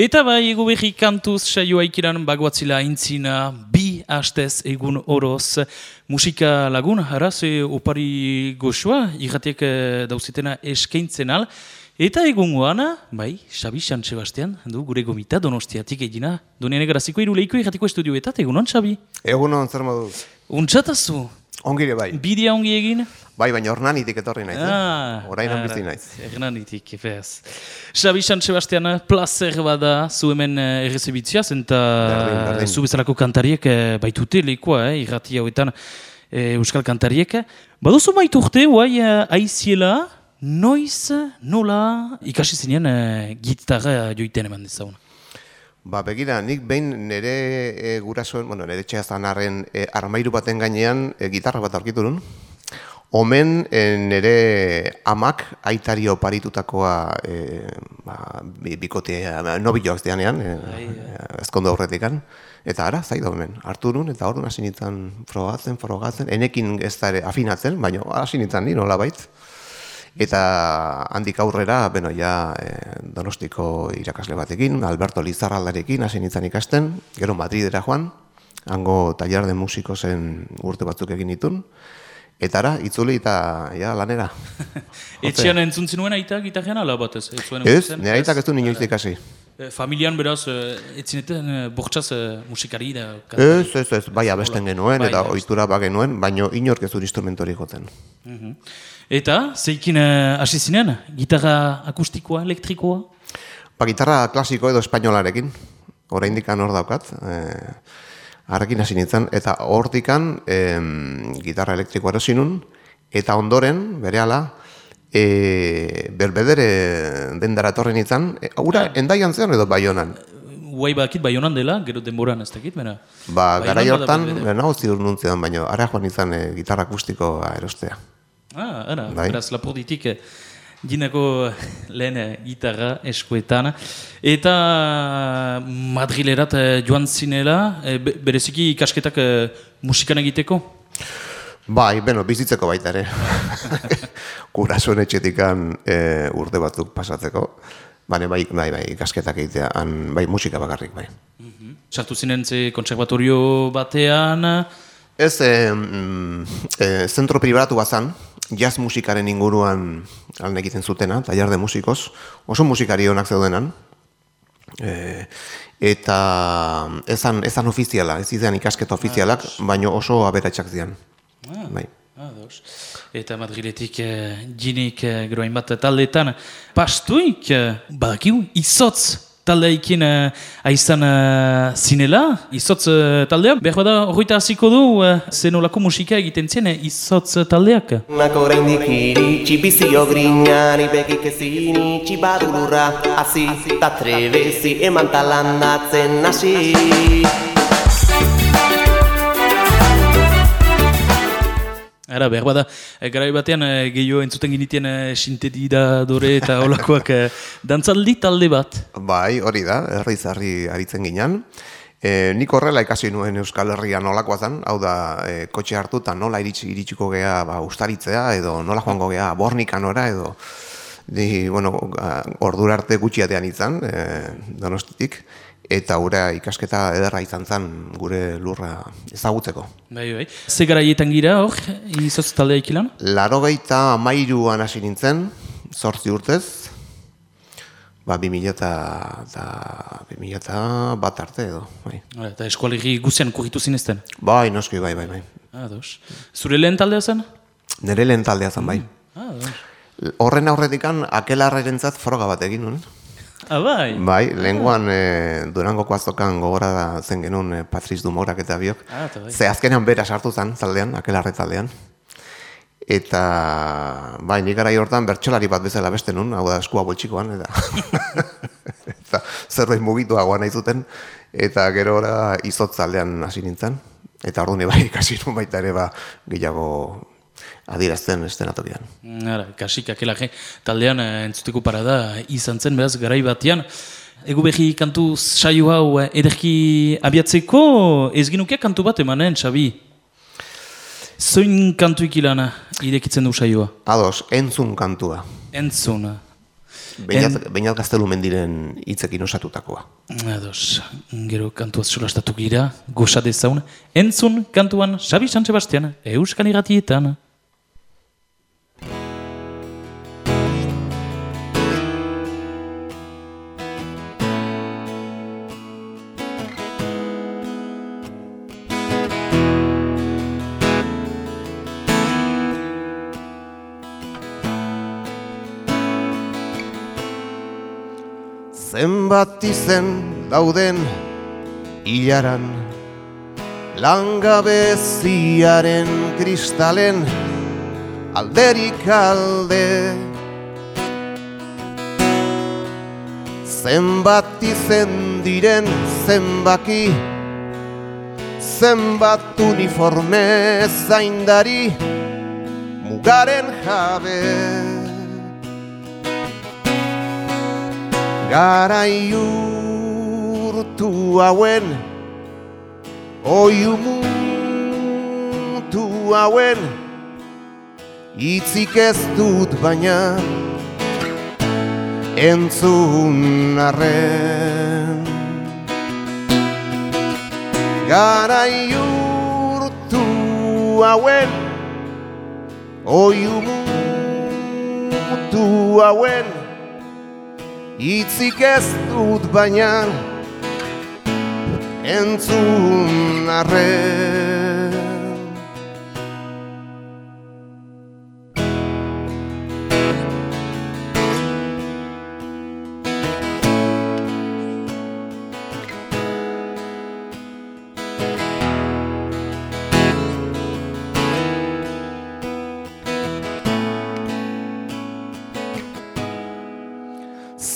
Eta bai, egu behi kantuz saioa ikiran bagoatzila intzina, bi hastez egun oroz. Musika lagun, haraz, e, opari goxua, irratiek e, dauzitena eskaintzen al. Eta egun guana, bai, Xabi San Sebastian, du, gure gomita donostiatik egina. Donien egaraziko iruleiko irratiko estudioetat, egun hon, Xabi? Egun hon, zer modu? Untsatazu, Ongire bai. bidea ongi egin? Bai, baina ornanitik etorri naiz. Ah, eh? Orain ara, bizi naiz. Hernanitik, efez. Xabi San Sebastian, placer bada zu hemen eh, Berdin, berdin. zu bezalako kantariek eh, baitute lekoa, eh, irrati hauetan eh, euskal kantariek. Baduzu baitu urte, guai, eh, aiziela, noiz, nola, ikasi zinean eh, gitarra joiten eman dezagun. Ba, begira, nik behin nire e, gurasoen, bueno, nire txea zanarren e, armairu baten gainean e, gitarra bat aurkitu nun. Omen e, nire amak aitari oparitutakoa e, ba, bi- bikotea, ba, nobiloak zianean, e, ezkondo aurretikan. Eta ara, zai da hemen, hartu nun, eta orduan hasi nintzen frogatzen, frogatzen, enekin ez da ere afinatzen, baina hasi nintzen ni nola Eta handik aurrera, beno, ja, e, donostiko irakasle batekin, Alberto Lizarraldarekin hasi nintzen ikasten, gero Madridera joan, hango tallar de musikosen urte batzuk egin ditun, eta ara, itzuli eta ja, lanera. Etxean entzun zinuen aita gitarrean ala batez? Ez, Ez, nire aitak ez du inoiz ikasi. Eh, Familian beraz, eh, ez zineten eh, bortxaz eh, musikari da. Ez, ez, ez, bai abesten genuen, Bai, eta ohitura ba genuen, baino inork ez du instrumentori goten. Mhm. Eta, zeikin eh, hasi zinen, gitarra akustikoa, elektrikoa? Ba, gitarra klasiko edo espainolarekin, oraindikan hor daukat, e, harrekin hasi nintzen, eta hortikan em, gitarra elektrikoa erosi eta ondoren, berehala, e, berbedere dendara etorri nintzen, e, hura endaian zean edo baionan. Guai bakit bai honan dela, gero denboran ez dakit, bera. Ba, Baionan hortan, Belvedere. nago ziur nuntzean, baino, ara joan nintzen e, gitarra akustikoa erostea. Ah, ara, Bai. beraz, lapurditik ginako lehen eh, gitarra eskuetan. Eta Madrilerat eh, joan zinela, be- bereziki ikasketak eh, musikan egiteko? Bai, beno, bizitzeko baita ere. Kurasuen etxetikan e, urte batzuk pasatzeko. Bane, bai, bai, bai, ikasketak egitea, han, bai, musika bakarrik, bai. Sartu zinen ze konservatorio batean, Ez, e, mm, e, zentro pribatu bazan, jazz musikaren inguruan lan egiten zutena, tallar de musikos, oso musikari onak zeudenan, e, eta ezan, ezan ofiziala, ez izan ikasketa ofizialak, baino oso aberatsak zian. Bai. Ados. Eta Madriletik eh, ginik eh, gero hainbat taldeetan pastuik eh, badakiu izotz taldeikin eh, aizan eh, zinela, izotz eh, taldea. Behar bada horreita hasiko du eh, zenolako musika egiten zien eh, izotz taldeak. Nako oraindik iritsi bizio grinari begik ezin itxi badurra Hasi ta trebezi eman talandatzen hasi Ara, behar bada, eh, garai batean eh, gehiago entzuten ginitien eh, sintetidadore eta olakoak eh, dantzaldi talde bat. Bai, hori da, herriz herri aritzen ginen. E, nik horrela ikasi nuen Euskal Herria nolakoa zen, hau da, e, kotxe hartu eta nola iritsi, iritsiko gea ba, ustaritzea, edo nola joango gea bornikanora, edo di, bueno, ordura arte gutxiatean izan, e, donostitik, eta gure ikasketa ederra izan zen gure lurra ezagutzeko. Bai, bai. Ze garaietan gira hor, izotz taldea ikilan? Larogeita amairuan hasi nintzen, zortzi urtez, ba, 2000 eta, eta 2000 eta bat arte edo, bai. Ara, Eta eskualerri guzian kurritu zinezten. Bai, noski, bai, bai, bai. Ados. Zure lehen taldea zen? Nere lehen taldea zen, bai. Ados. Horren aurretikan, akelarrerentzat froga bat egin nuen. Ah, bai. Bai, lehenguan e, Durangoko azokan gogora da zen genuen e, Patriz Dumorak eta biok. Ah, bai. Ze azkenean bera sartu zen taldean, akelarre taldean. Eta, bai, nik garai hortan bertsolari bat bezala beste nun, hau da eskua boltsikoan, eta, eta zerbait mugituagoa nahi zuten, eta gero ora izotz taldean hasi nintzen, eta orduan bai ikasi nun baita ere ba, gehiago adierazten estenatokian. Ara, kasik akelarre taldean eh, entzuteko parada izan zen, beraz, garai batean. Egu behi kantu saio hau eh, ederki abiatzeko ez ginuke kantu bat emanen, Xabi? Zoin kantu ikilana irekitzen du saioa? Ados, entzun kantua. Entzun. Beinat gaztelu mendiren hitzekin osatutakoa. Ados, gero kantuaz solastatu gira, goza dezaun, entzun kantuan Xabi San Sebastian, Euskal Iratietan. Zenbat izen dauden hilaran Langabeziaren kristalen alderik alde. Zenbat izen diren zenbaki Zenbat uniforme zaindari Mugaren jabe Garai urtu hauen Oiu mutu hauen Itzik ez dut baina Entzun arren. Garai urtu hauen Oiu mutu hauen Itzik ez dut baina entzun arren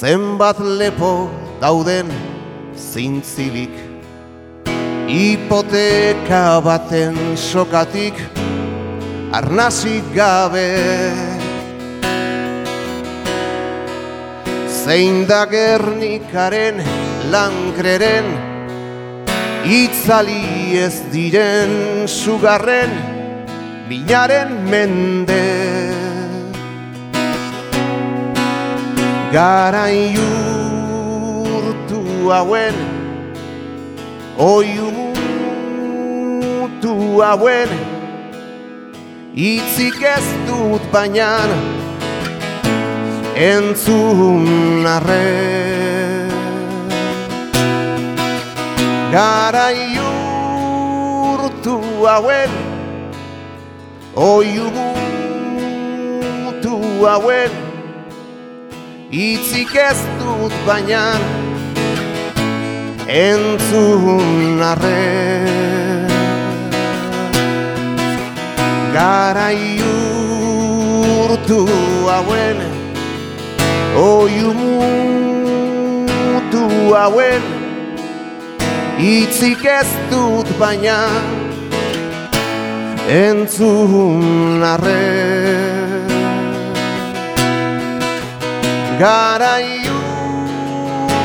Zenbat lepo dauden zintzilik. Hipoteka baten sokatik arnazik gabe. Zein da gernikaren lankreren Itzali ez diren sugarren Minaren mende Garai urtu hauen Oiu mutu hauen Itzik ez dut bainan Entzun arren Garai urtu hauen Oiu mutu hauen Itzik ez dut baina Entzun arren. Garai urtu hauen Oiu mutu hauen. Itzik ez dut baina Entzun arren Garai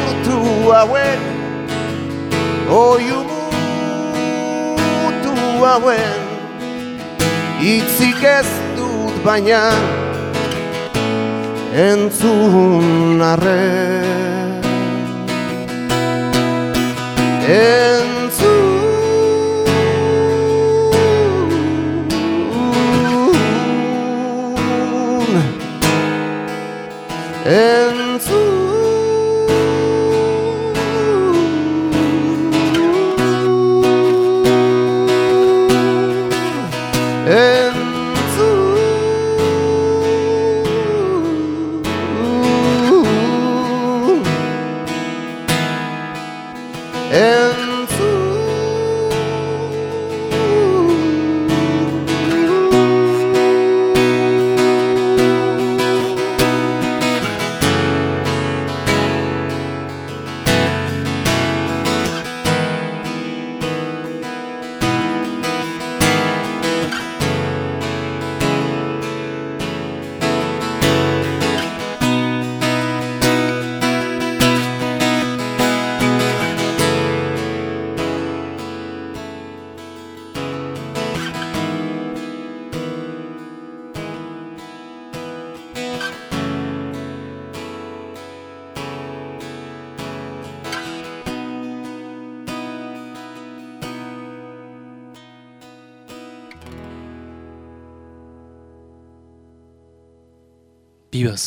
urtu hauen. Oiu mutu hauen. Itzik ez dut baina Entzun arren. Entzun Yeah.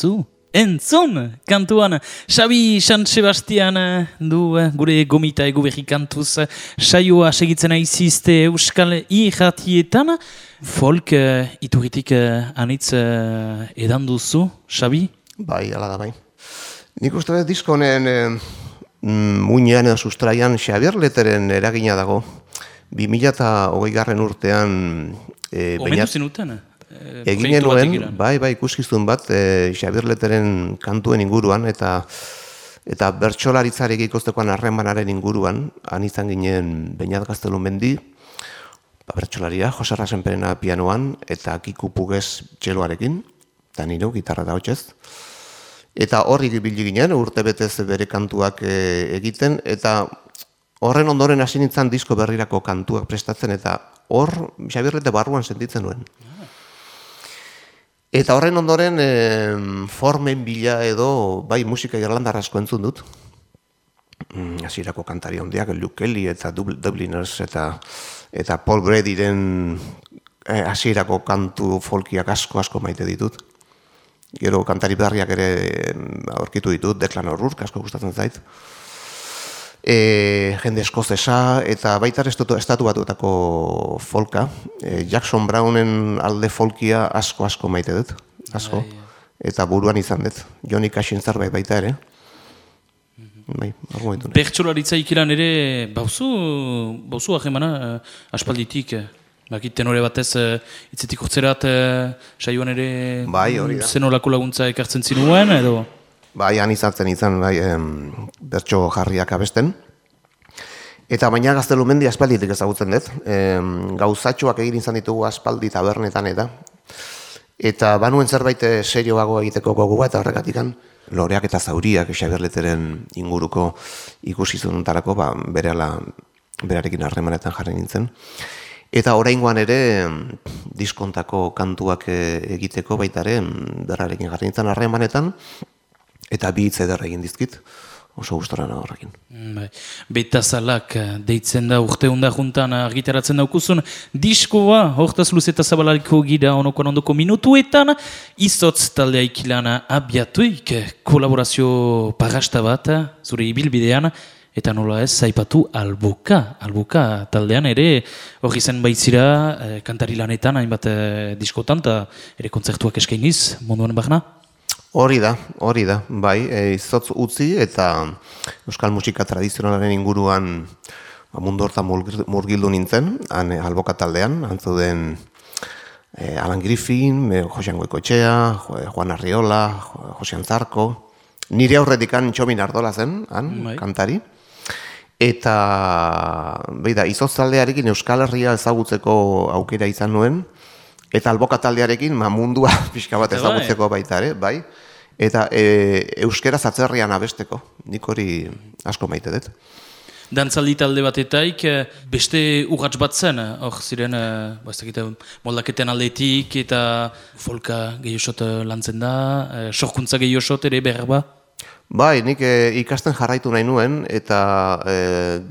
Ibazu, entzun, kantuan, Xabi San Sebastian du gure gomita egu berri kantuz, saioa segitzen aizizte Euskal Iratietan, folk uh, ituritik uh, anitz uh, edan duzu, Xabi? Bai, ala da bai. Nik uste dut disko honen eh, mm, muinean edo sustraian Xabier Leteren eragina dago. 2008 garren urtean eh, Omendu bainat- zinuten? Eh, Eginen proiektu batek nuen, iran. bai, bai, ikuskizun bat, e, Xabier Leteren kantuen inguruan, eta eta bertsolaritzarek ikostekoan harremanaren inguruan, han izan ginen Beñat Gaztelu mendi, ba, bertsolaria, Jose Rasenperena pianoan, eta Kiku Pugez txeloarekin, eta niro, gitarra da hotxez. Eta horri ibili ginen, urte betez bere kantuak e, egiten, eta horren ondoren hasi nintzen disko berrirako kantuak prestatzen, eta hor, Xabier Lete barruan sentitzen nuen. Eta horren ondoren em, formen bila edo bai musika irlandar asko entzun dut. Mm, Hasierako kantari handiak Luke Kelly eta Dub- Dubliners eta eta Paul Bradyren eh, hasierako kantu folkiak asko asko maite ditut. Gero kantari berriak ere aurkitu ditut, Declan O'Rourke asko gustatzen zait. E, jende eskozesa eta baita estatu, estatu batuetako folka. E, Jackson Brownen alde folkia asko asko maite dut, asko. Eta buruan izan dut. Johnny Cashin zerbait baita ere. Bai, hor ditu. Bertsolaritza ikilan ere, bauzu, bauzu ahemana uh, aspalditik, bakit tenore batez uh, itzetik urtzerat uh, saioan ere Bai, hori zenolako laguntza ekartzen zinuen, edo? Bai, han izatzen izan, bai, em, bertso jarriak abesten. Eta baina gaztelu mendi aspalditik ezagutzen dut. Em, gauzatxoak egin izan ditugu aspaldi tabernetan eta. Eta banuen zerbait eh, serioago egiteko gogoa eta horregatikan loreak eta zauriak Xaberleteren inguruko ikusizunetarako ba, berela, berarekin harremanetan jarri nintzen. Eta oraingoan ere diskontako kantuak eh, egiteko baita ere em, berarekin jarri nintzen harremanetan eta bi hitz eder egin dizkit oso gustora nago horrekin. Mm, Bai. Betazalak eh, deitzen da urte hunda juntan argitaratzen daukuzun diskoa, hortaz luz eta zabalariko gira onokoan ondoko minutuetan, izotz taldea ikilana abiatuik eh, kolaborazio parasta bat eh, zure ibilbidean, eta nola ez zaipatu alboka, alboka taldean ere hori zen baitzira eh, kantari lanetan hainbat eh, diskotan, eta ere kontzertuak eskainiz munduan barna. Hori da, hori da, bai, e, izotz utzi eta euskal musika tradizionalaren inguruan ba, mundu murgil- murgildu nintzen, han e, alboka taldean, antzuden e, Alan Griffin, e, Josean Goikoetxea, Jo- Juan Arriola, Jo- Josean Zarko, nire aurretikan Txomin Ardola zen, han, Bai. kantari, eta beida, izotz taldearekin Euskal Herria ezagutzeko aukera izan nuen, eta alboka taldearekin ma mundua pixka bat Bai. ezagutzeko baita ere, bai. Eta e, euskera zatzerrian abesteko, nik hori asko maite dut. Dantzaldi talde batetaik, eh, beste urratz bat zen, hor ziren, eh, ba, ez dakit, eh, moldaketen aldetik eta folka gehiosot eh, lantzen da, sorkuntza gehiosot ere behar ba. Bai, nik e, ikasten jarraitu nahi nuen, eta e,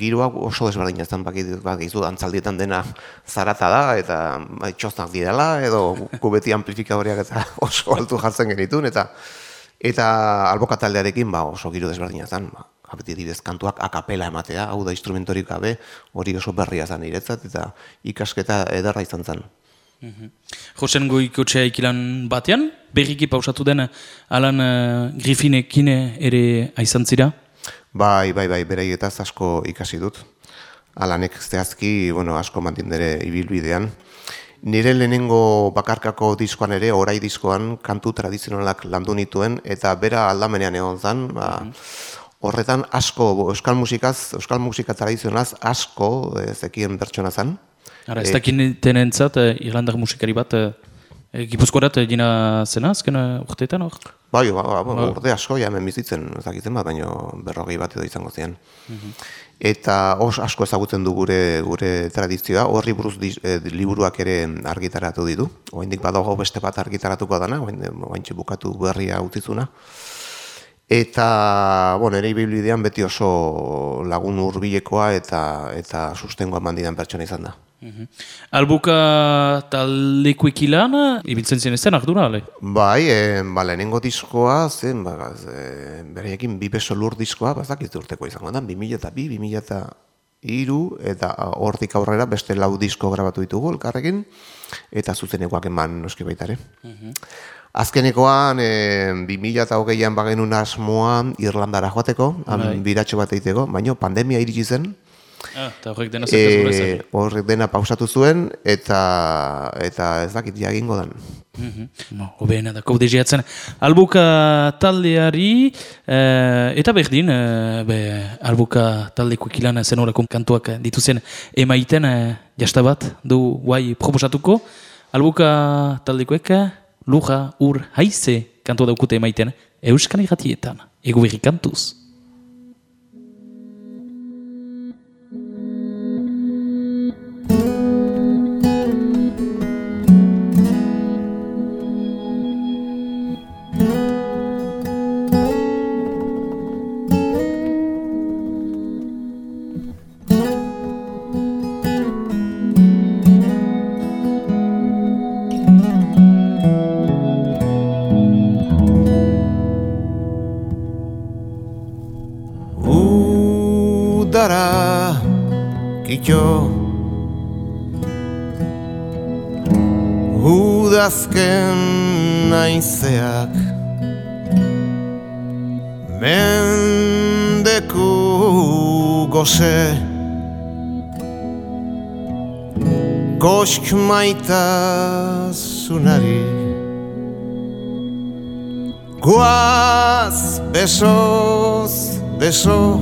giroa oso desberdina zen, bakit, bakizu, antzaldietan dena zarata da, eta bai, txostak direla, edo kubeti amplifikadoriak eta oso altu jartzen genitun, eta eta alboka taldearekin ba, oso giro desberdina zen, ba, dibez kantuak akapela ematea, hau da instrumentorik gabe, hori oso berria zen niretzat, eta ikasketa ederra izan zen. Josen goikotxea ikilan batean, berriki pausatu den Alan uh, Griffinekin ere aizan zira. Bai, bai, bai, beraietaz asko ikasi dut. Alanek zehazki, bueno, asko mantindere ibilbidean. Nire lehenengo bakarkako diskoan ere, orai diskoan, kantu tradizionalak landu nituen, eta bera aldamenean egon zen, ba, horretan asko, euskal musikaz, euskal musika tradizionalaz asko e, zekien pertsona zen. Ara, ez entzat, eh, Irlandar musikari bat, eh, eh, Gipuzkoarat eh, dina zena, azken eh, urteetan hor? Bai, ba, ba, ba, urde asko ja hemen bizitzen, ez dakiten bat, baina berrogei bat edo izango ziren. Eta os asko ezagutzen du gure gure tradizioa, horri buruz diz- eh, liburuak ere argitaratu ditu. Oraindik badago beste bat argitaratuko dana, orain bukatu berria utzizuna. Eta, bueno, ere ibilbidean beti oso lagun hurbilekoa eta eta sustengoa eman didan pertsona izan da. Albuka taldeko ikilan, ibiltzen zen ez zen ardura, ale? Bai, e, ba, lehenengo diskoa, zen, ba, e, bereiekin bi beso lur diskoa, ba, zakit urteko izango da, 2000 eta bi, 2000 eta iru, eta hortik aurrera beste lau disko grabatu ditugu elkarrekin, eta zuzenekoak eman noski baitare. Azkenekoan, e, 2000 eta hogeian bagenun asmoa Irlandara joateko, Bai. biratxo bat egiteko, baina pandemia iritsi zen, eta horrek dena zertaz gure zen. e, horrek dena pausatu zuen, eta eta ez dakit ja egingo dan. Mhm. No, Hobeena da, kaude jeatzen. Albuka taldeari, eh, eta berdin, eh, be, albuka taldeko ikilan zen horako kantuak dituzen emaiten, eh, jasta bat, du guai proposatuko. Albuka taldekoek, luja ur haize kantua daukute emaiten, euskal irratietan, ego berri kantuz. Naizeak Mendeku goze. Gosk maitasunari Guaz besoz beso.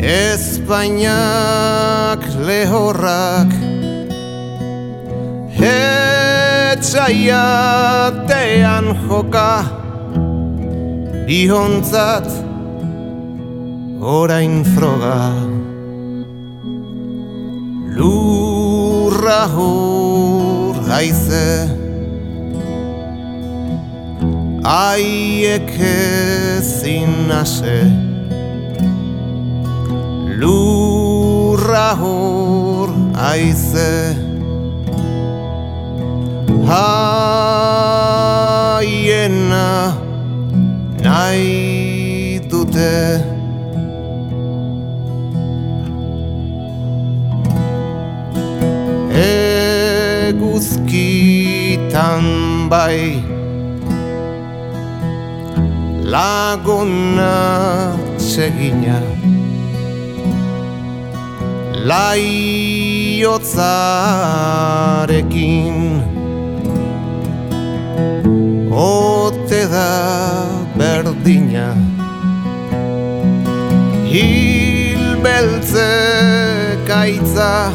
Espainiak lehorrak Etxaiatean joka Bihontzat orain froga. Lurra hor haize Aiek ezin ase Lurra hor aize Haiena nahi dute. Eguzkitan bai Laguna segina. Laiotzarekin Ote da berdina. Hil beltze kaitza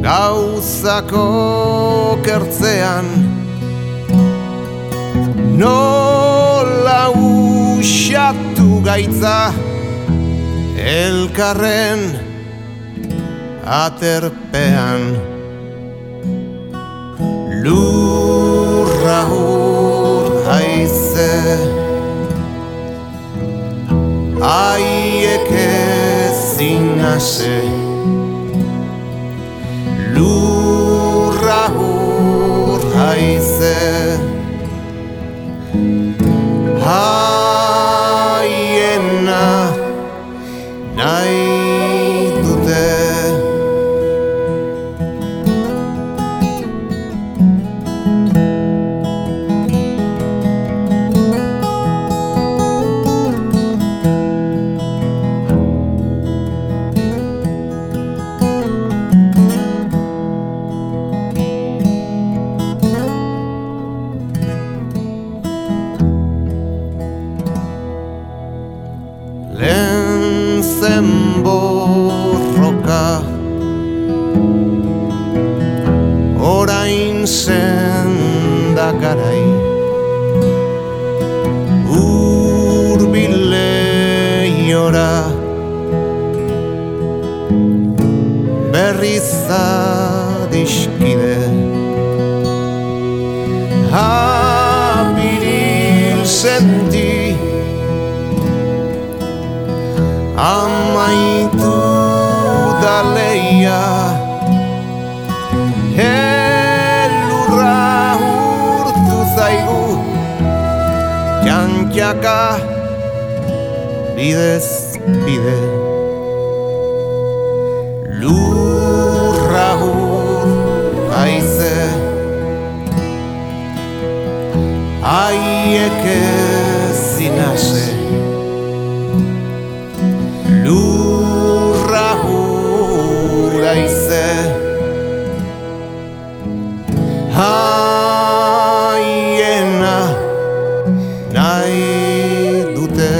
Gauzako kertzean. Nola usatu gaitza Elkarren aterpean Lurra hor haize Aiek ezin ase Lurra hor haize Aiena nahi dute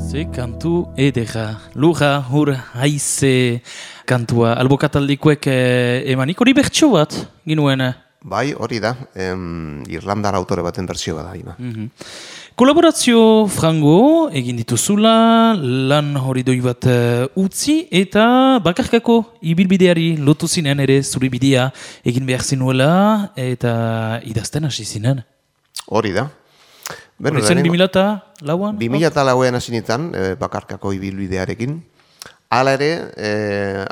Ze kantu edera, lura hur haize kantua. Albokataldikoek eh, emanik hori bertso bat, ginuen. Bai, hori da, em, Irlandar autore baten bertsio bada, ima. Mhm. Kolaborazio frango egin dituzula, lan hori doi bat eh, utzi, eta bakarkako ibilbideari lotu zinen ere zuri bidea egin behar zinuela, eta idazten hasi zinen. Hori da. Beno, Hori zen 2000 lauan? 2008an hasi nintzen, e, bakarkako ibilbidearekin. Hala ere, e,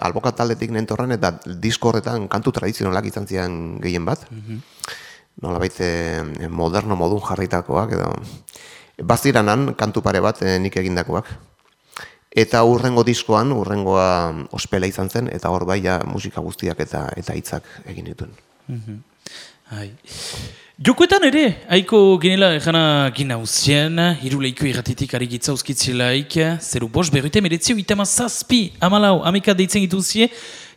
albokat taldetik nentorren eta disko horretan kantu tradizionalak izan ziren gehien bat. Nolabait e, moderno modun jarritakoak edo baziranan kantu pare bat e, nik egindakoak. Eta urrengo diskoan, urrengoa ospela izan zen, eta hor bai ja musika guztiak eta eta hitzak egin dituen. Ai. Jokoetan ere, haiko ginela egana gina uzien, iruleiko irratitik ari gitzauzkitzilaik, zeru bos berrute meretzio itama zazpi, amalau, ameka deitzen gituzie,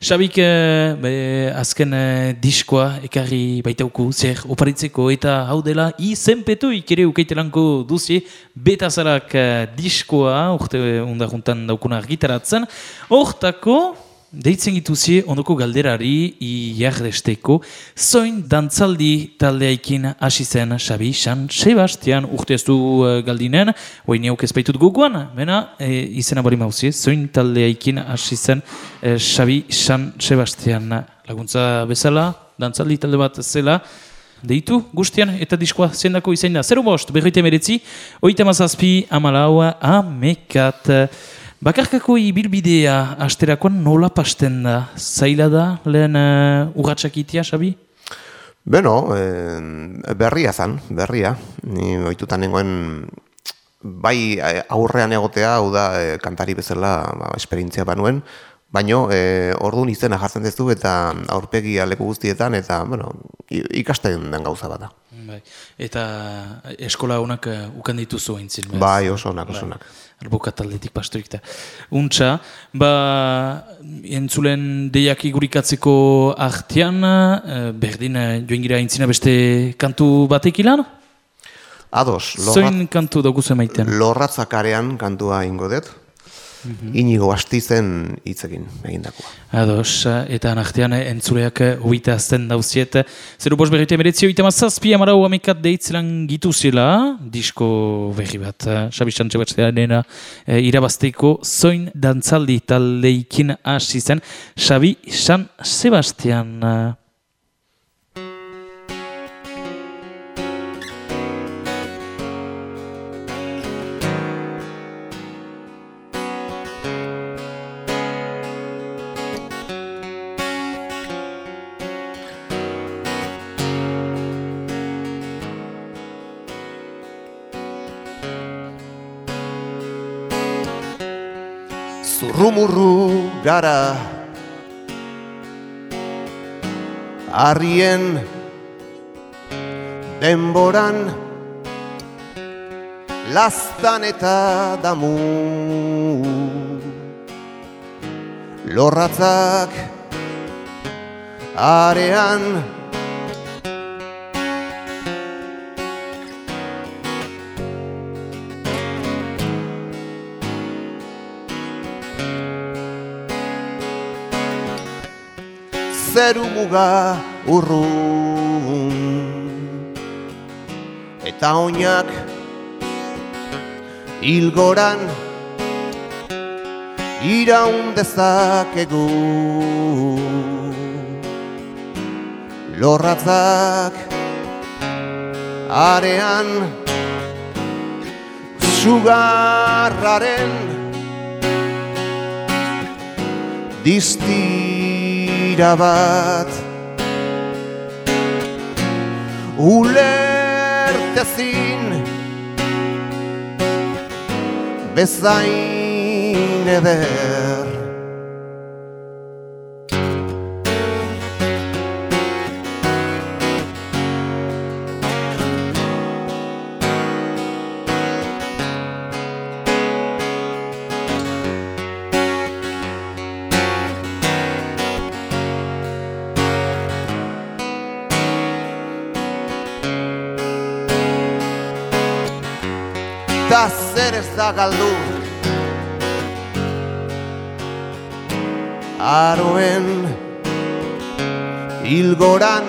Xabik, eh, be, azken eh, diskoa ekarri baitauku zer oparitzeko eta hau dela izenpetu ikere ukeitelanko duzie betazarak eh, diskoa urte undaruntan daukuna argitaratzen. Hortako, Deitzen gituzie ondoko galderari iardesteko zoin dantzaldi taldeaikin hasi zen Xabi San Sebastian urte ez du uh, galdinen, hoi neuk ez baitut gogoan, bena e, izena bari mauzie, zoin taldeaikin hasi zen e, Xabi San Sebastian laguntza bezala, dantzaldi talde bat zela, Deitu, guztian, eta diskoa zendako izain da. Zero bost, berroite meretzi, oita mazazpi, amalaua, amekat. Bakarkako ibilbidea asterakoan nola pasten da? Zaila da, lehen uh, urratxak itia, Xabi? Beno, e, berria zan, berria. Ni ohituta nengoen bai eh, aurrean egotea, hau da e, kantari bezala ba, esperientzia banuen, baino e, orduan izena jartzen duzu eta aurpegi leku guztietan eta bueno, ikasten den gauza bada. Bai. Eta eskola honak uh, ukan dituzu aintzin. bez? Bai, oso onak, oso onak. Albokat taldetik pastorik da. Untxa, ba, entzulen deiak igurikatzeko artean, eh, berdin eh, joan gira aintzina beste kantu batek ilan? Ados, lorrat, Zoin kantu daguzu emaiten? lorratzakarean kantua ingo dut, inigo astizen hitzekin egindakoa. Ados, eta nartean entzuleak hoita azten dauziet. Zeru bos berrite meretzi hoita mazazpi amarau amekat deitzelan gituzela, disko berri bat, Xabi Santxe batzeanena irabazteiko zoin dantzaldi taldeikin hasi zen, Xabi San Sebastian. Zurrumurru gara. Arrien denboran Lastan eta damu. Lorratzak arean zeru muga urrun. Eta oinak ilgoran iraun dezakegu. Lorratzak arean Sugarraren Distira bat. Ulertezin. Bezain eder Ta zer ez da galdu. Aroen Ilgoran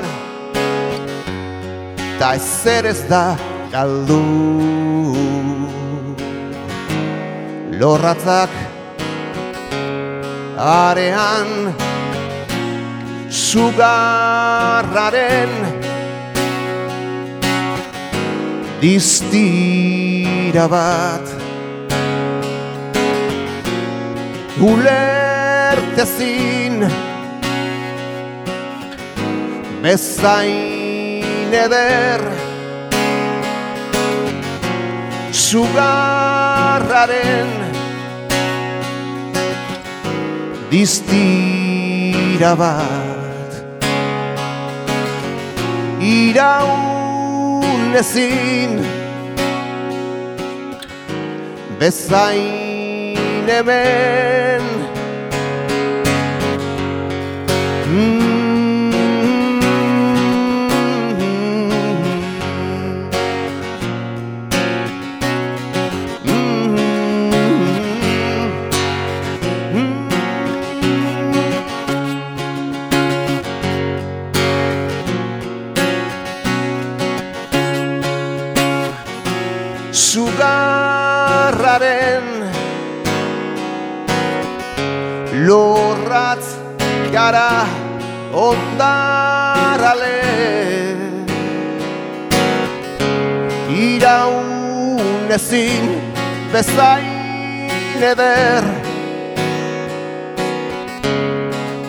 Ta zer ez da galdu. Lorratzak Arean Sugarraren Distira bat. Ulertezin Bezain eder. Sugarraren Distira bat. Iraun ezin. Bezain hemen Iraun ezin bezain eder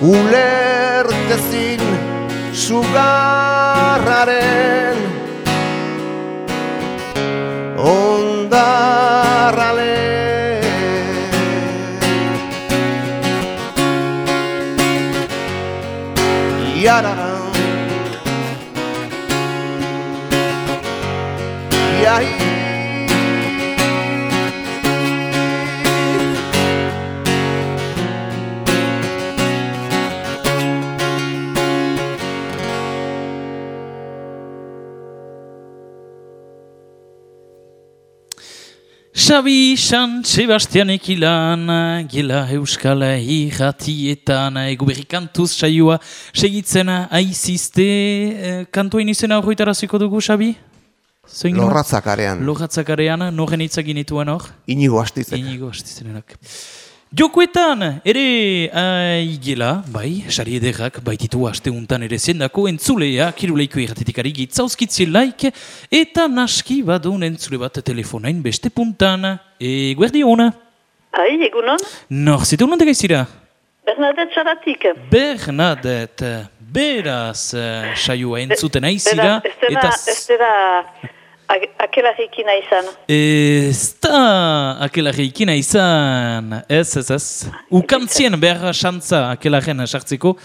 Ulertezin sugarraren ondarrale Yararam Xabi San Sebastian ekilan, gela euskal irratietan, egu berri kantuz saioa segitzen aizizte, eh, kantoen izena horretaraziko dugu, Xabi? Zein? Lorratzak arean Lorratzak arean, noren itzagin ituen hor? Inigo astizek Inigo astizenenak. Jokoetan, ere aigela, bai, sari ederrak, baititu asteuntan ere zendako entzulea, kiruleiko irratetikari gitzauzkitzilaik, eta naski badun entzule bat telefonain beste puntan. E, guerdi hona? Hai, egunon? Nor, zite honan degaizira? Bernadette Zaratik. Bernadette, beraz, eh, saioa entzuten aizira, Bera, ez dena, ez dena a- akelarrekin izan. Ez da akelarreikina izan, ez, ez, ez. Ukantzien behar xantza akelarren sartzeko,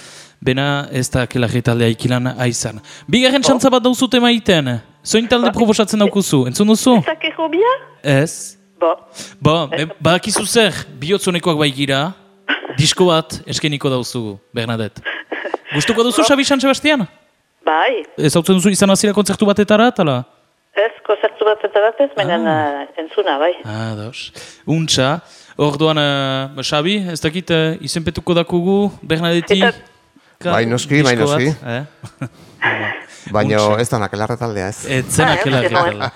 bena ez da akelarre taldea ikilan aizan. Bigarren xantza bat dauzute maiten, zoin talde proposatzen daukuzu, entzun duzu? Ezak errobia? Ez. Bo, Ba, e, badakizu zer, bihotzonekoak bai gira, disko bat eskeniko dauzugu, Bernadette. Gustuko duzu Xabi San Sebastian? bai. Ez hau duzu izan azira kontzertu batetara, tala? Ez, kozertu bat eta bat ez, baina Ah. ah. entzuna, bai. Ados. Untxa, orduan, uh, Xabi, ez dakit, uh, izenpetuko dakugu, Bernadeti? Bai, noski, bai, noski. Eh? Baina ez da nakelarre taldea ez. Etzen Ah, akela ez, gertela.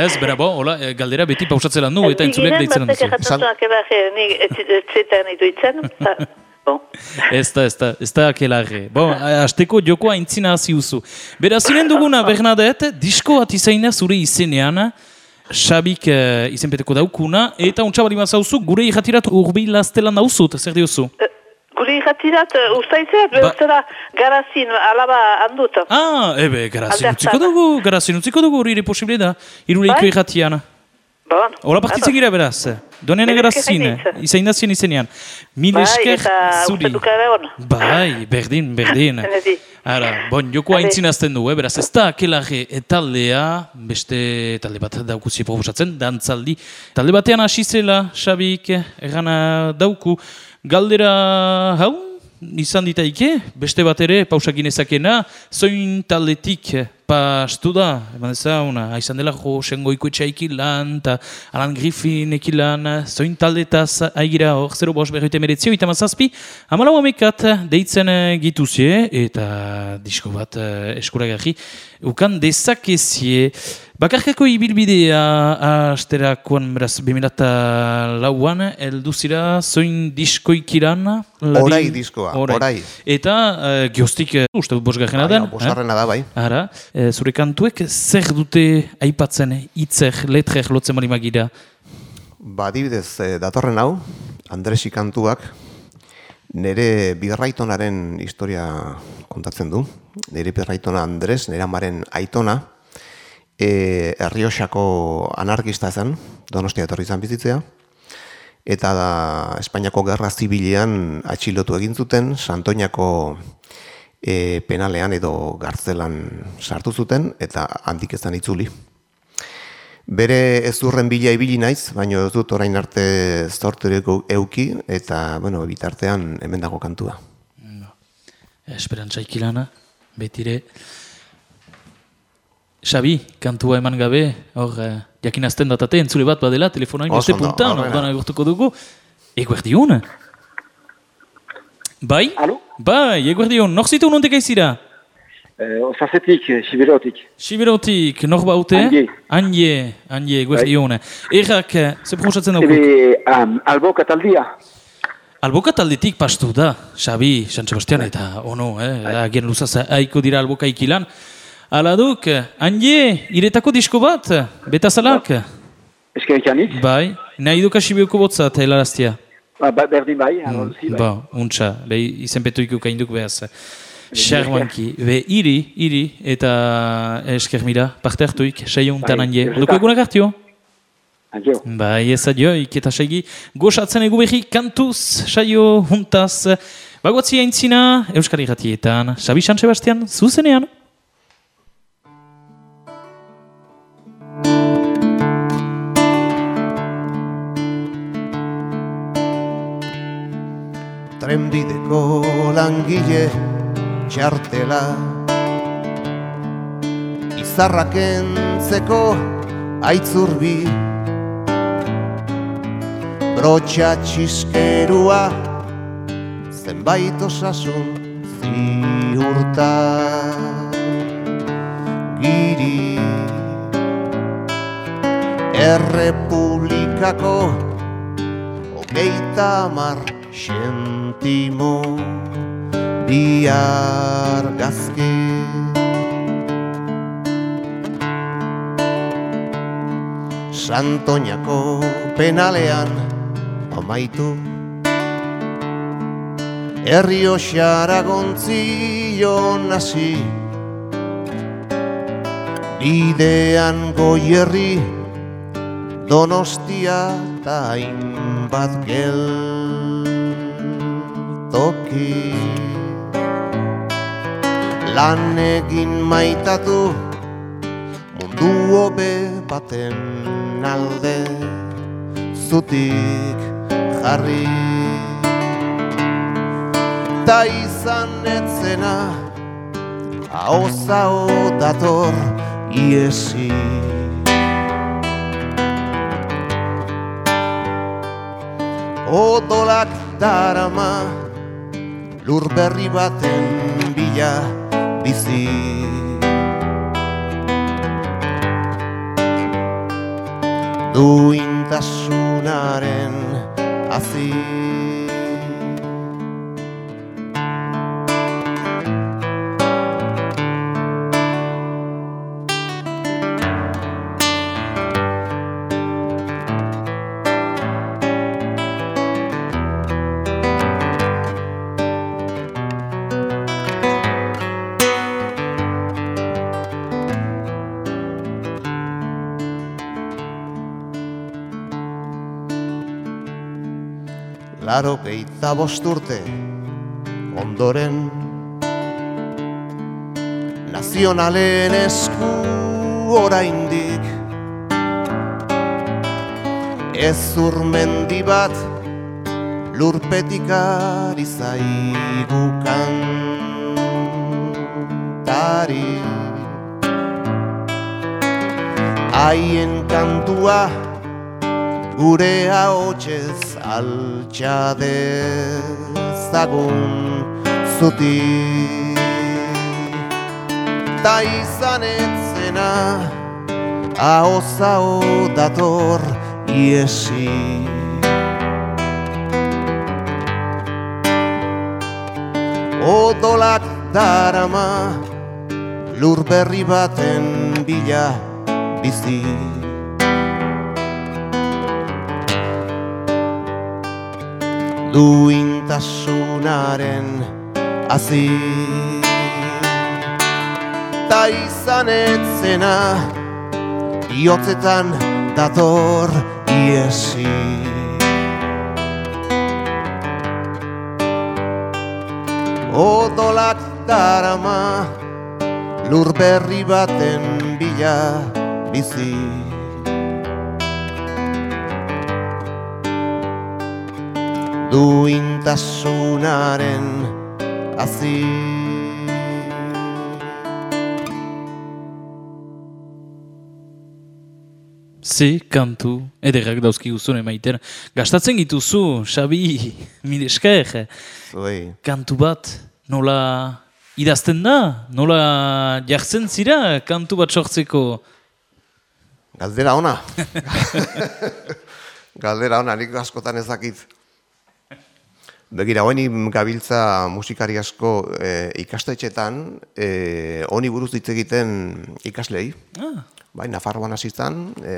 Ez, bera, bo, hola, eh, galdera beti pausatzela nu, eta entzulek deitzen Batek duzu. erratzen akelarre, ni etzetan iduitzen, Bon. Ez da, ez da, ez da akelarre. Bon, azteko joko aintzina hasi uzu. Beraz, zinen duguna, Bernadette, disko bat izaina zure izenean, Xabik uh, izenpeteko daukuna, eta untsa bali mazauzu, gure irratirat urbi lastelan dauzut, zer diozu? Gure irratirat, uh, ustaitzeat, Ba- behurtzera garazin alaba handut. Ah, ebe, garazin utziko dugu, garazin utziko dugu, hori ere posible da, iruleiko Bai? Bon. Hola partitzen gira beraz, donen Mil garazin, esker hainitz. izain da zien izenean. Mil Bai, esker zuri. Bai, berdin, berdin. Ara, bon, joko Ade. haintzinazten du, eh? beraz, ez da akelarre taldea, beste talde bat daukuzi proposatzen, dantzaldi. Talde batean hasi zela, Xabik, errana dauku, galdera hau, izan ditaike, beste bat ere, pausak inezakena, zoin taldetik pastu da, eman ezaguna, aizan dela jo, sengoiko etxaiki lan, eta Alan Griffin eki lan, zoin taldetaz aigira hor, 0 bos berroite meretzio, eta mazazpi, amalau amekat deitzen eh, gituzie, eta disko bat eh, eskuragarri, ukan dezakezie. Bakarkako ibilbidea asterakoan, beraz, 2000 lauan, eldu zira, zoin diskoikiran? ladi- Orai diskoa, orai. Eta uh, geostik, uh, uste dut bosgarrena den. eh? Bosgarrena da, bai. Ara, e, zure kantuek zer dute aipatzen hitzer, letrer lotzen bali magira? Ba, adibidez, eh, datorren hau, Andresi kantuak, nire bigarraitonaren historia kontatzen du. Nire bigarraitona Andres, nire amaren aitona, e, Errioxako anarkista zen, donostia etorri izan bizitzea, eta da, Espainiako Gerra Zibilean atxilotu egin zuten, Santoñako e, penalean edo gartzelan sartu zuten, eta handik ezan itzuli. Bere ezurren bila ibili naiz, baina ez dut orain arte zortureko euki, eta, bueno, bitartean hemen dago kantua. Esperantza ikilana, betire. Xabi, kantua eman gabe, hor, eh, jakinazten datate, entzule bat badela, telefonoain beste puntan, ordan agurtuko dugu. Eguerdion? Bai? Alo? Bai, eguerdion, nor zitu nontek aizira? Eh, Osazetik, eh, Siberotik. Siberotik, nor baute? Anje. Anje, anje, eguerdion. Errak, eh, ze proposatzen daukuk? Ebe, um, albo kataldia. Alboka taldetik pastu da, Xabi, San Sebastian eta ono, eh, agian luzaz aiko dira alboka ikilan. Ala duk, hanje, iretako disko bat, betazalak? Eskerik anitz. Bai, nahi duka Sibioko botzat, helaraztia. Ba, ba, berdin bai, mm. bai. Ba, untxa, be, izenpetuiko kainduk behaz. Xermanki, be, iri, iri, eta esker mira, parte hartuik, saio untan Bai, hanje. ez Duko eta- egunak hartio? Adio. Bai, ez adioik eta segi goxatzen egu behi kantuz, saio, huntaz. Bagoatzi aintzina, Euskal Irratietan, Xabi San Sebastian, zuzenean. Trenbideko langile txartela. Izarrak entzeko aitzurbi Brotxa txiskerua zenbait osasun ziurta. Giri. Errepublikako hogeita mar sentimo bihar gazke Santoñako penalean amaitu Herrio xaragontzion hasi. Bidean goierri Donostia eta hainbat geltoki Lan egin maitatu mundu hobe baten alde zutik jarri. Ta izan etzena hau dator iesi. Odolak darama lur berri baten bila bizi. Duintasunaren hazi laro geita bosturte ondoren. Nazionalen esku oraindik ez urmendi bat lurpetik ari zaigu kantari. Haien kantua gure haotxez altxadezagun zuti. Ta izan etzena hau zao dator iesi. Odolak darama lur berri baten bila bizi Duintasunaren hazi Ta izan etzena Iotzetan dator iesi Odolak darama lur berri baten bila bizi Duintasunaren hazi Ze kantu ederrak dauzki guztun emaiten. Gastatzen gituzu, Xabi, mire esker, kantu bat nola idazten da? Nola jartzen zira kantu bat sortzeko? galdera ona. galdera ona, nik askotan ezakit. Begira, honi gabiltza musikari asko e, ikastetxetan, e, honi buruz hitz egiten ikaslei. Ah, Bai, Nafarroan hasi zen, e,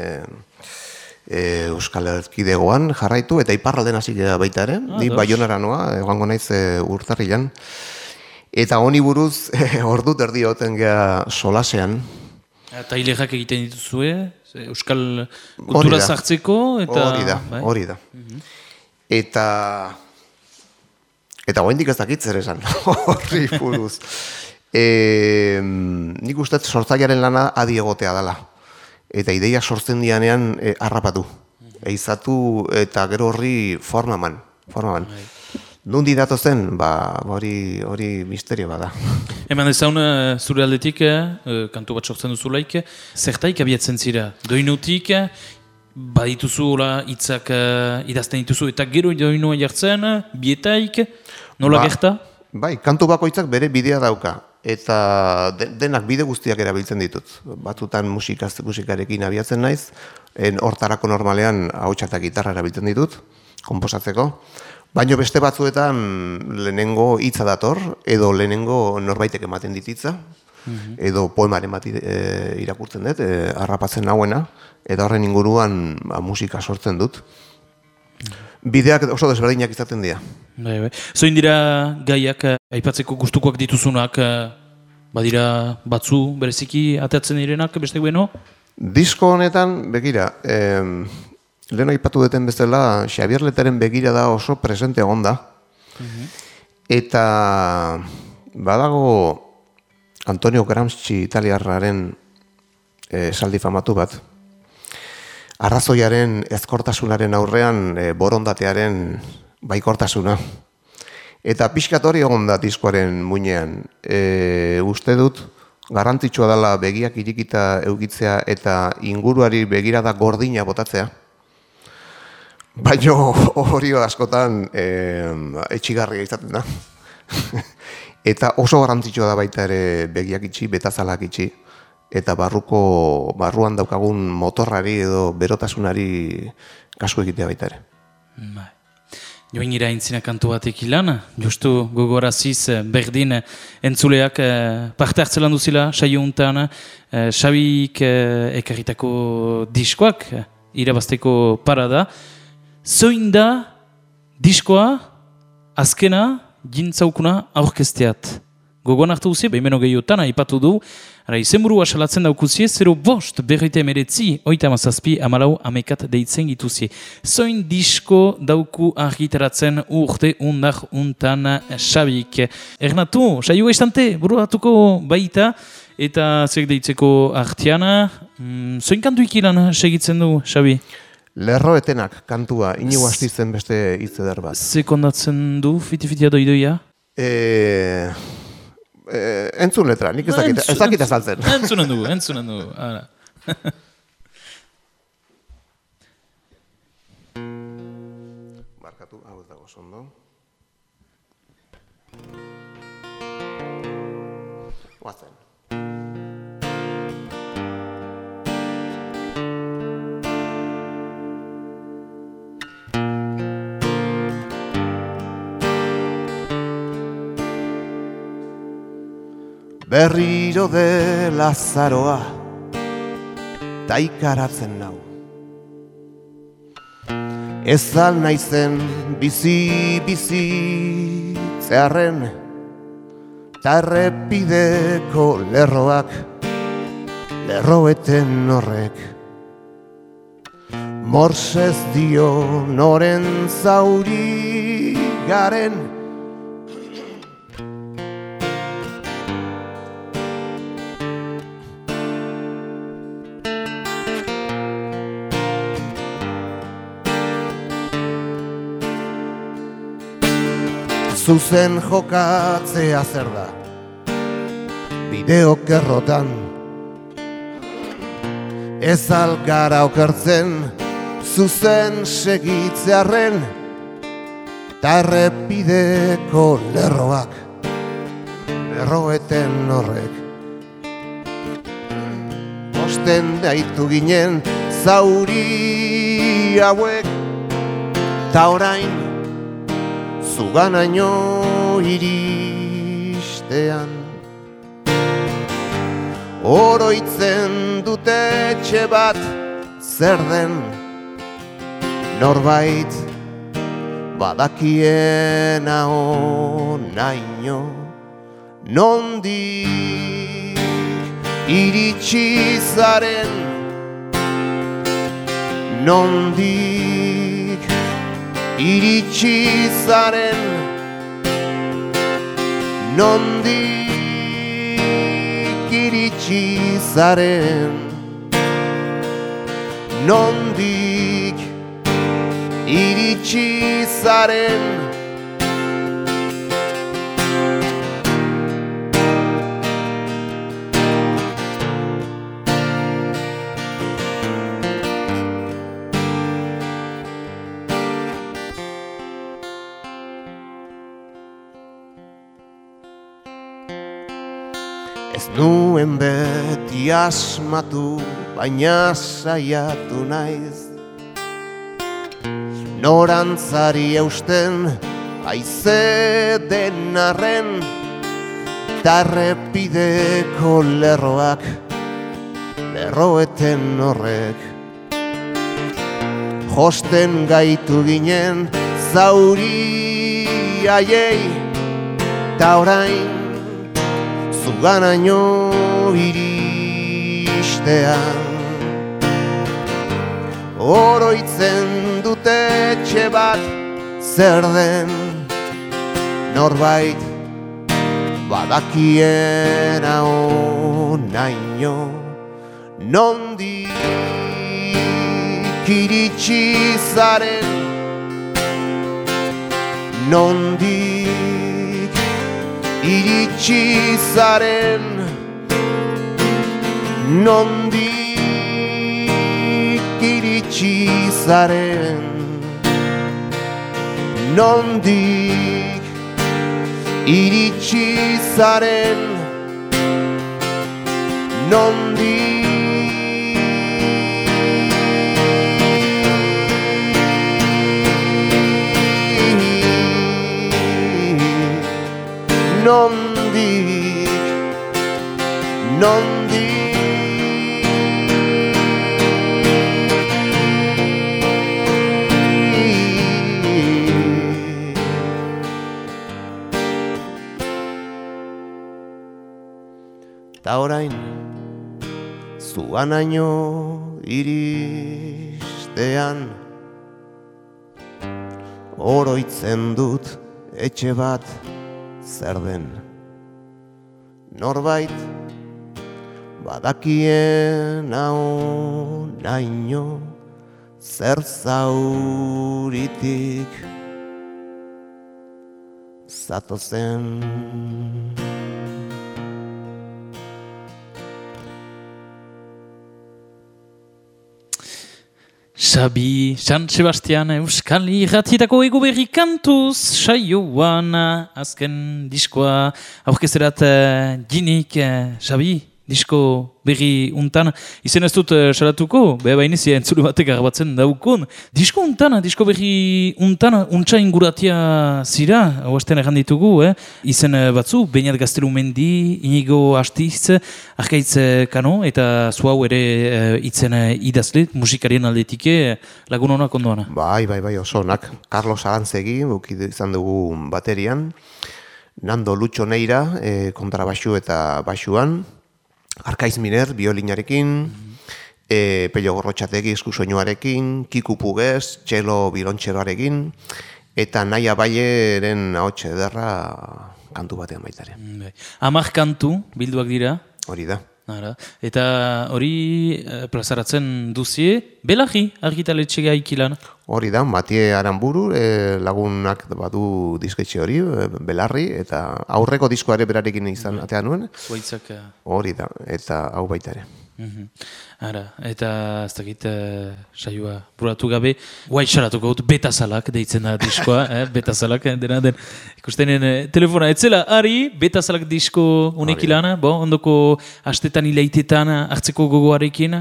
e, Euskal Erkidegoan jarraitu, eta iparralden hasi baita ere, ni dos. baionara noa, egongo naiz e, urtarrilan. Eta honi buruz, e, ordu terdi oten gea solasean, eta hilerak egiten dituzue, euskal kultura da. sartzeko, eta... hori da, bai. hori da. Eta... Eta oraindik ez dakit zer esan, horri buruz. E, nik uste sortzailearen lana adi egotea dela. Eta ideia sortzen dianean e, harrapatu. Eizatu eta gero horri forma man. Forma man. Nundi dato zen, ba, hori, hori misterio bada. Eman ezaun eh, zure aldetik, eh, kantu bat sortzen duzulaik, zertaik abiatzen zira? Doinutik, eh, badituzu hola hitzak eh, idazten dituzu, eta gero doinua jartzen, bietaik, nola Ba, gerta? Bai, kantu bakoitzak bere bidea dauka. Eta de, denak bide guztiak erabiltzen ditut. Batutan musikaz, musikarekin abiatzen naiz, en hortarako normalean ahotsa eta gitarra erabiltzen ditut, komposatzeko. Baina beste batzuetan lehenengo hitza dator, edo lehenengo norbaitek ematen hitza, edo poemaren bat e, irakurtzen dut, e, harrapatzen nauena, eta horren inguruan ba, musika sortzen dut. Bideak oso desberdinak izaten dira. Bai, bai. Zoin dira gaiak eh, aipatzeko gustukoak dituzunak, eh, badira batzu bereziki atatzen direnak beste beno? Disko honetan, begira, em, lehen aipatu duten bezala, Xabier Leteren begira da oso presente egon da. Eta badago Antonio Gramsci italiarraren eh, esaldi famatu bat. Arrazoiaren ezkortasunaren aurrean e, borondatearen baikortasuna. Eta pixkat hori egon da diskoaren muinean. E, uste dut, garrantzitsua dela begiak irikita eukitzea eta inguruari begirada gordina botatzea. Baina hori askotan e, etxigarria izaten da. eta oso garrantzitsua da baita ere begiak itxi, betazalak itxi. Eta barruko, barruan daukagun motorrari edo berotasunari kasu egitea baita ere. Bai. Join ira intzina kantu batek ilan, justu gogoraziz eh, berdin eh, entzuleak eh, parte hartzelan duzila, saio untan, Xabik ekarritako diskoak, irabazteko parada. Zoin da diskoa, azkena, jintzaukuna aurkesteat. gogoan hartu guzie, behimeno gehiotan, aipatu du, ara izenburua salatzen daukuzie, zero bost, berroite emeretzi, oita mazazpi, amalau, amekat deitzen gituzie. Zoin disko dauku argitaratzen urte undar untan xabik. Ernatu, saio estante, buruatuko baita, eta zek deitzeko artiana, mm, zoin kantu ikilan segitzen du, xabi? Lerroetenak kantua, inigo astitzen beste hitz eder bat. Ze kondatzen du, fiti-fitia doidoia? E, e, entzun letra, nik ez dakit, ez dakit azaltzen. Entzunen dugu, entzunen dugu. Berriro de Lazaroa taikaratzen nau. Ez al naizen bizi bizi zeharren ta errepideko lerroak lerroeten horrek Morsez dio noren zauri garen zuzen jokatzea zer da? Bideok errotan. Ez algara okertzen zuzen segitzearen Ta errepideko lerroak Lerroeten horrek. Osten daitu ginen zauri hauek Ta orain zuganaino iristean. Oroitzen dute etxe bat zer den? Norbait badakiena onaino. Nondi iritsi zaren? Nondik iritsi zaren Nondik iritsi zaren Nondik iritsi zaren asmatu, baina saiatu naiz. Norantzari eusten, aize den arren, tarrepideko lerroak, lerroeten horrek. Josten gaitu ginen, zauri aiei, ta orain, zuganaino iristean Oroitzen dute etxe bat zer den Norbait badakiena onaino. Nondik iritsi zaren Nondik iritsi zaren Nondik iritsi zaren. Nondik iritsi zaren. Nondik Nondik Nondik Ta orain Zuanaino iristean Oroitzen dut etxe bat zer den Norbait badakien hau naino zer zauritik zatozen. Xabi, San Sebastian Euskal Irratietako ego berri kantuz, saioan azken diskoa. Aurkezerat uh, ginik, uh, Xabi, disko berri untan, izen ez dut uh, salatuko, beha bainizia entzule batek garbatzen daukun. Disko untan, disko berri untan, untsa inguratia zira, hoazten erran ditugu, eh? izen uh, batzu, Beñat Gaztelu Mendi, Inigo Astiz, Arkaitz uh, Kano, eta zuau ere uh, itzen uh, idazle, musikarien aldetike, lagun honak ondoana. Bai, bai, bai, oso onak. Carlos Arantzegi, buki izan dugu baterian, Nando Lucho Neira, e, kontrabaxu eta baxuan, Arkaiz Miner, biolinarekin, e, Pello Gorrotxategi, eskusoinuarekin, Kiku Pugez, Txelo Bilontxeroarekin, eta Naia Baileren ahotxe ederra kantu batean baitare. Bai. Amak kantu, bilduak dira, Hori da. Ara. Eta hori eh, plazaratzen duzie, belagi argitaletxega ikilan. Hori da, Matie Aranburu e, lagunak badu disketxe hori, e, belarri, eta aurreko diskoare berarekin izan atean nuen. Zuaitzak... eh, Hori da, eta hau baita ere. mhm. Ara, eta ez dakit uh, saioa buratu gabe, guai saratuko dut betazalak deitzen da diskoa, eh? betazalak eh, dena den. Ikustenen eh, telefona etzela, ari, betazalak disko unek ilana, bo, ondoko astetan ileitetan hartzeko gogoarekin.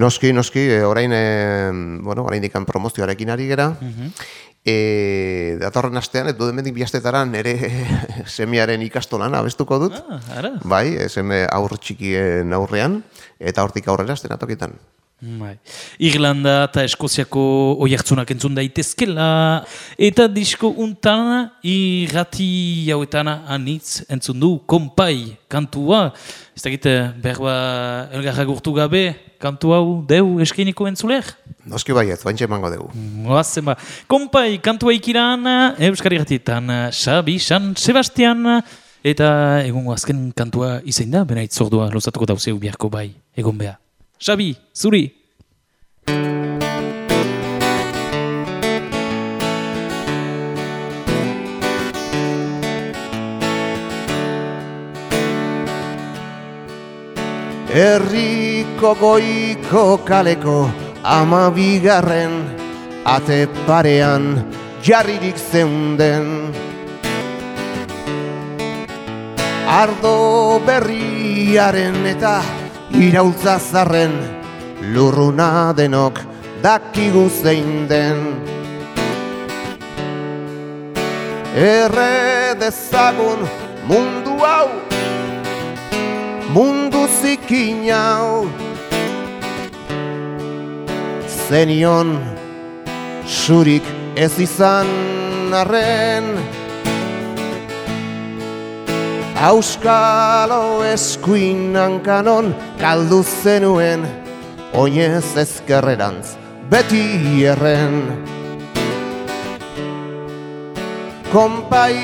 Noski, noski, e, orain, e, bueno, orain dikan promozioarekin ari gera, e, datorren astean, edo demendik bihastetara nire semiaren ikastolan abestuko dut, Ah, ara. bai, e, seme aur txikien aurrean, eta hortik aurrera azten atokitan. Bai. Irlanda eta Eskoziako oiartzunak entzun daitezkela eta disko untan irrati hauetan anitz entzun du kompai kantua. Ez dakit berba elgarra gurtu gabe kantu hau deu eskainiko entzuler? Noski baiet, baintxe emango dugu. Oazen ba. Kompai kantua ikiran Euskari Gatietan Xabi San Sebastian eta egungo azken kantua izein da, benaitz zordua lozatuko dauzeu biharko bai, egon beha. Xabi, zuri! Herriko goiko kaleko ama bigarren ate parean jarririk zeunden Ardo berriaren eta iraultza zarren lurruna denok dakigu zein den. Erre dezagun mundu hau mundu zikin hau. Zenion surik ez izan arren Auskalo eskuin hankanon kaldu zenuen Oinez ezkerrerantz beti erren. Kompai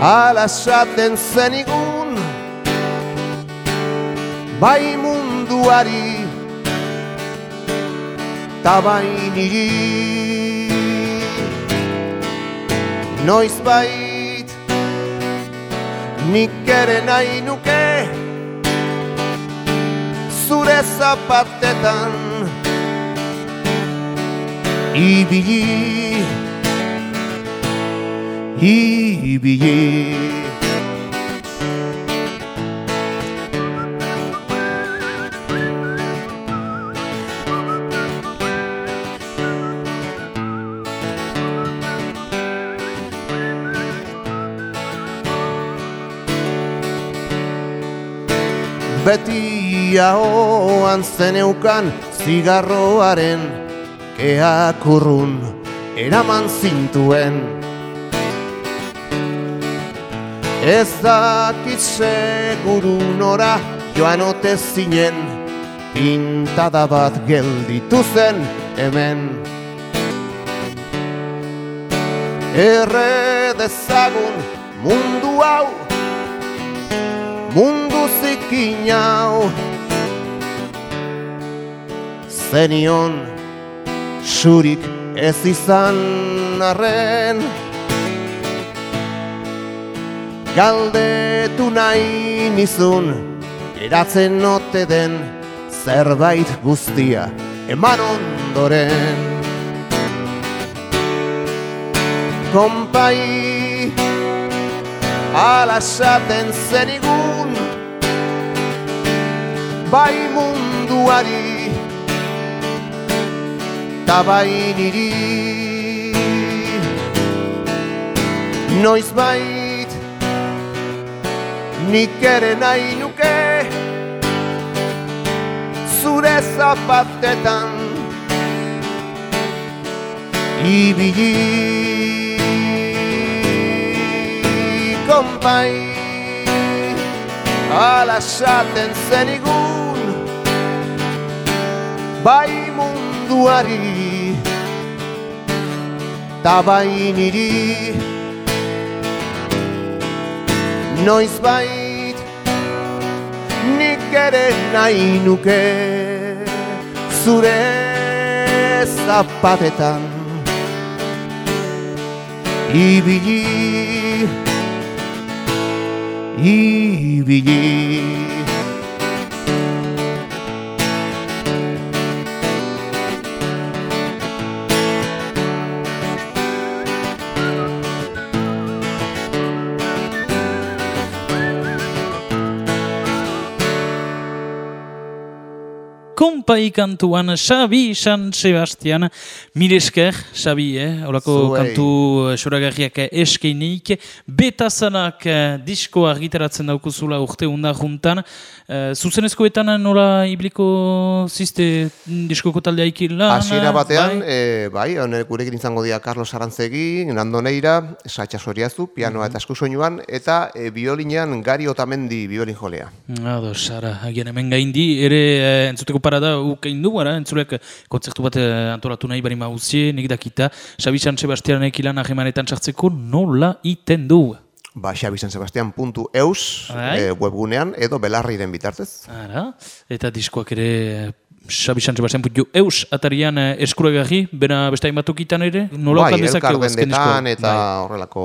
ala esaten zenigun Bai munduari ta bai niri Noiz bait nik ere nahi nuke Zure zapatetan ibili ibili Beti ahoan zeneukan zigarroaren keak urrun eraman zintuen. Ez dakit seguru nora joan ote zinen Pintada bat gelditu zen hemen. Erre dezagun mundu hau Mundu zikin hau Zenion surik ez izan arren. Galdetu nahi nizun Eratzen ote den zerbait guztia Eman ondoren. Kompai Ala esaten zenigun Bai munduari Ta bai niri Noiz bait Nik ere nahi nuke Zure zapatetan Ibili. Kompai Ala esaten zenigun Bai munduari Ta bai niri. Noiz bait Nik ere nahi nuke Zure zapatetan. Ibili Ibili Kompai kantuan Xabi San Sebastian. Miresker, Xabi, eh? Horako kantu eh, xoragarriak eskeinik. Betazanak eh, disko argitaratzen daukuzula urte unda juntan eh, Zuzenezkoetan nola ibliko ziste mm, diskoko taldea ikila Hasiera batean, eh, bai, honek gurekin izango dira Carlos Arantzegi, Nando Neira, Satxa Soriazu, pianoa eta eskusoinuan, eta e, biolinean Gari Otamendi biolin jolea. Ado, Sara, agian hemen gaindi, ere eh, entzuteko parada ukein du, ara, entzulek eh, kontzertu bat eh, antolatu nahi bari mauzie, nik dakita, Xabi San Sebastianek ilan ahemanetan sartzeko nola iten du. Ba, xabisansebastian.eus Bai. e, webgunean edo belarriren bitartez. Ara, eta diskoak ere eh, Xabi San Sebastian.eus atarian eh, eskuragarri, bera beste hainbatukitan ere, nola bai, okan dezakegu elkar azken dendetan eta Bai. horrelako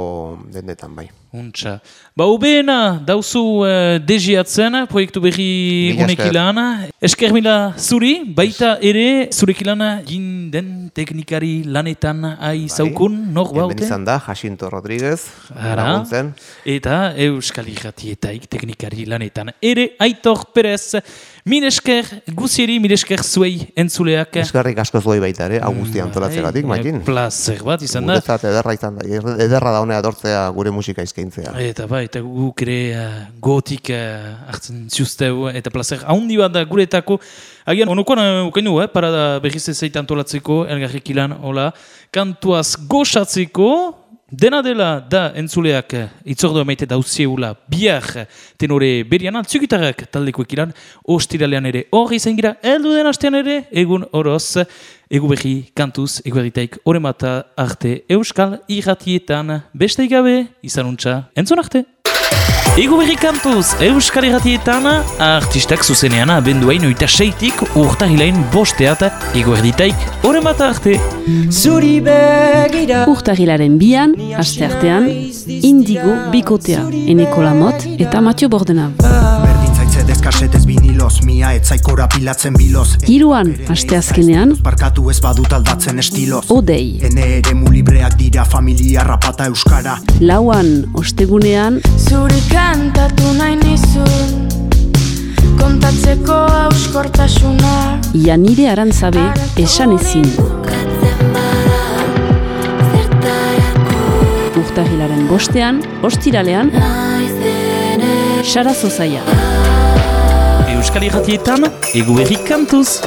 dendetan, bai. Untxa. Ba, ubeena, dauzu uh, dejiatzen, proiektu berri honek esker. mila zuri, baita ere, zurek ilan jinden teknikari lanetan ai zaukun, nor baute? izan da, Jacinto Rodríguez, Ara. laguntzen. Eta Euskal Irratietaik teknikari lanetan. Ere, Aitor Perez, min esker guzieri, min esker zuei entzuleak. Eskerrik asko zuei baita ere, augusti antolatzegatik, Bai, Makin. Plazer bat izan da. Guretzat ederra izan da, ederra da honea dortzea gure musika izkeintzea. Eta bai, eta guk ere uh, gotik uh, hartzen ziuzteu, eta plazer haundi bat da guretako. Agian, onokoan uh, ukainu, eh, parada berriz ezait antolatzeko, elgarrik ilan, hola, kantuaz goxatzeko, dena dela da entzuleak uh, itzordo emaite dauzieula bihar tenore berian altzugitarrak taldeko ekilan, ostiralean ere hori izan gira, eldu den astean ere, egun oroz, egu behi kantuz, egu erritaik oremata arte euskal irratietan, beste gabe, izanuntza, entzun arte! Ego berri kantuz, Euskal Irratietan, artistak zuzenean abenduain oita seitik urtahilain bosteat, ego erditaik, ore mata arte. Zuri begira Urtagilaren bian, aste artean, indigo bikotea, eneko lamot eta Matio Bordena. Deskasetez biniloz, mia etzaikora pilatzen biloz Hiruan, aste azkenean, Barkatu ez badut aldatzen estiloz odei. Ene ere libreak dira familia rapata euskara. Lauan, ostegunean, Zuri kantatu nahi nizun Kontatzeko auskortasuna Janire Arantzabe esan ezin. Urtagilaren bostean, ostiralean, Sara Zozaia. Euskal Irratietan, ego berri kantuz.